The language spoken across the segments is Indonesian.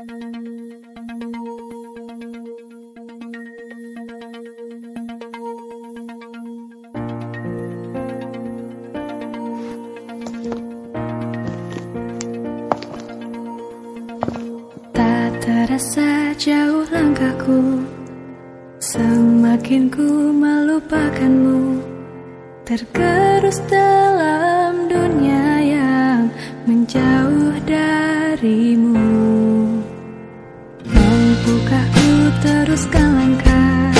Tak terasa jauh langkahku Semakin ku melupakanmu. Tergerus dalam dunia yang menjauh darimu Mampukah ku teruskan langkah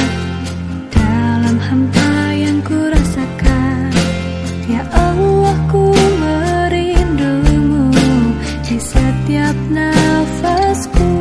Dalam hampa yang ku rasakan? Ya Allah ku merindumu Di setiap nafasku.